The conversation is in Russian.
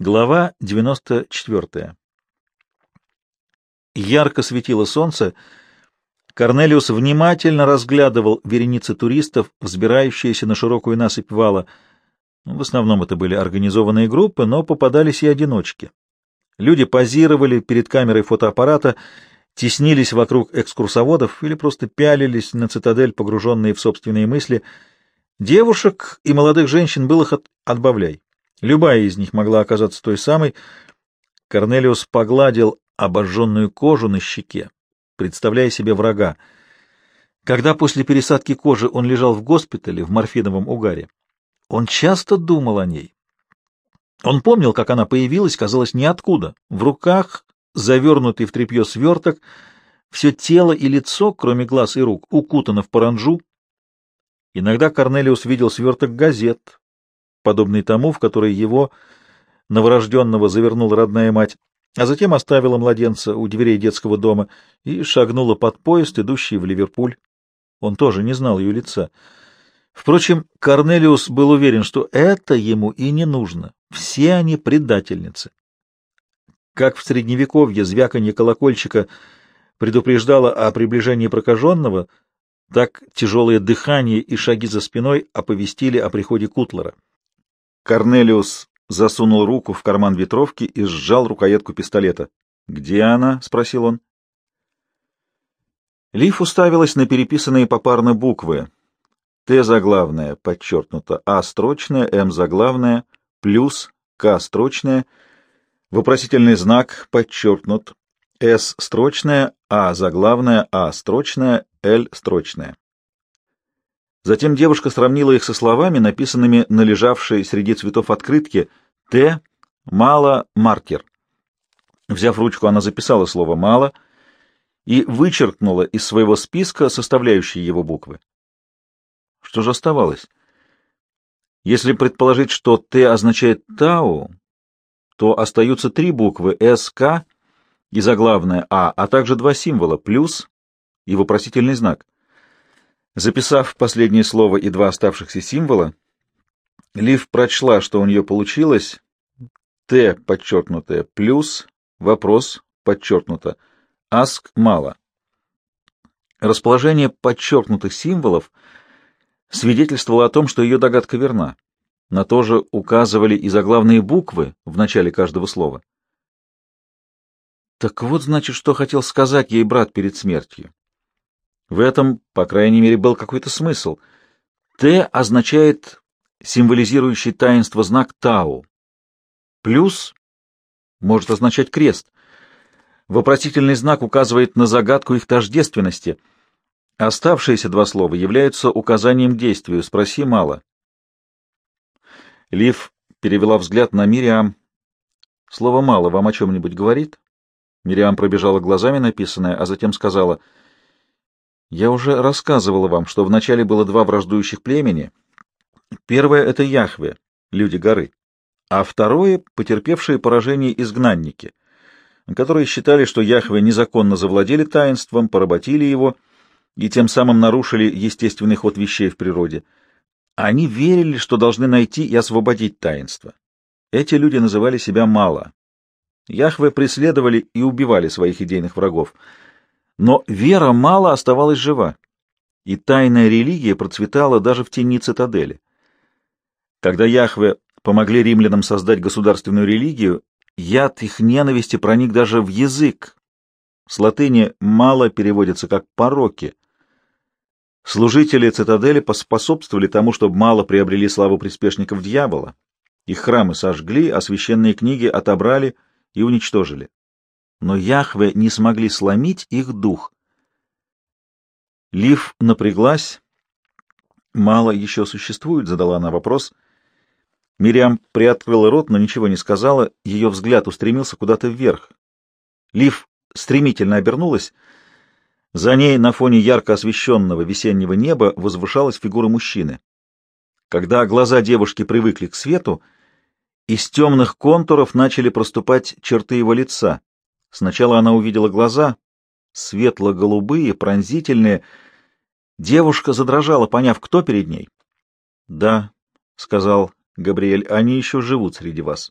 Глава 94. Ярко светило солнце. Корнелиус внимательно разглядывал вереницы туристов, взбирающиеся на широкую насыпь вала. В основном это были организованные группы, но попадались и одиночки. Люди позировали перед камерой фотоаппарата, теснились вокруг экскурсоводов или просто пялились на цитадель, погруженные в собственные мысли. Девушек и молодых женщин было от... отбавляй. Любая из них могла оказаться той самой. Корнелиус погладил обожженную кожу на щеке, представляя себе врага. Когда после пересадки кожи он лежал в госпитале в морфиновом угаре, он часто думал о ней. Он помнил, как она появилась, казалось, ниоткуда. В руках, завернутый в тряпье сверток, все тело и лицо, кроме глаз и рук, укутано в паранжу. Иногда Корнелиус видел сверток газет, подобный тому, в который его, новорожденного, завернула родная мать, а затем оставила младенца у дверей детского дома и шагнула под поезд, идущий в Ливерпуль. Он тоже не знал ее лица. Впрочем, Корнелиус был уверен, что это ему и не нужно. Все они предательницы. Как в Средневековье звяканье колокольчика предупреждало о приближении прокаженного, так тяжелое дыхание и шаги за спиной оповестили о приходе Кутлера. Корнелиус засунул руку в карман ветровки и сжал рукоятку пистолета. «Где она?» — спросил он. Лиф уставилась на переписанные попарно буквы. Т заглавная, подчеркнуто, А строчная, М заглавная, плюс, К строчная, вопросительный знак, подчеркнут, С строчная, А заглавная, А строчная, Л строчная. Затем девушка сравнила их со словами, написанными на лежавшей среди цветов открытке «Т. Мало маркер». Взяв ручку, она записала слово «мало» и вычеркнула из своего списка составляющие его буквы. Что же оставалось? Если предположить, что «Т» означает «Тау», то остаются три буквы «СК» и заглавная «А», а также два символа «плюс» и вопросительный знак — Записав последнее слово и два оставшихся символа, Лив прочла, что у нее получилось «Т» подчеркнутое плюс, вопрос подчеркнуто, «Аск» мало. Расположение подчеркнутых символов свидетельствовало о том, что ее догадка верна. На то же указывали и заглавные буквы в начале каждого слова. Так вот, значит, что хотел сказать ей брат перед смертью. В этом, по крайней мере, был какой-то смысл. Т означает символизирующий таинство знак Тау. Плюс может означать крест. Вопросительный знак указывает на загадку их тождественности. Оставшиеся два слова являются указанием к действию. Спроси мало. Лив перевела взгляд на Мириам. Слово «мало» вам о чем-нибудь говорит? Мириам пробежала глазами написанное, а затем сказала — я уже рассказывала вам, что вначале было два враждующих племени. Первое — это Яхве, люди горы, а второе — потерпевшие поражение изгнанники, которые считали, что Яхве незаконно завладели таинством, поработили его и тем самым нарушили естественный ход вещей в природе. Они верили, что должны найти и освободить таинство. Эти люди называли себя Мало. Яхве преследовали и убивали своих идейных врагов — но вера мало оставалась жива, и тайная религия процветала даже в тени цитадели. Когда Яхве помогли римлянам создать государственную религию, яд их ненависти проник даже в язык. С латыни «мало» переводится как «пороки». Служители цитадели поспособствовали тому, чтобы мало приобрели славу приспешников дьявола. Их храмы сожгли, а священные книги отобрали и уничтожили но Яхве не смогли сломить их дух. Лив напряглась. «Мало еще существует?» — задала она вопрос. Мириам приоткрыла рот, но ничего не сказала. Ее взгляд устремился куда-то вверх. Лив стремительно обернулась. За ней на фоне ярко освещенного весеннего неба возвышалась фигура мужчины. Когда глаза девушки привыкли к свету, из темных контуров начали проступать черты его лица. Сначала она увидела глаза, светло-голубые, пронзительные. Девушка задрожала, поняв, кто перед ней. — Да, — сказал Габриэль, — они еще живут среди вас.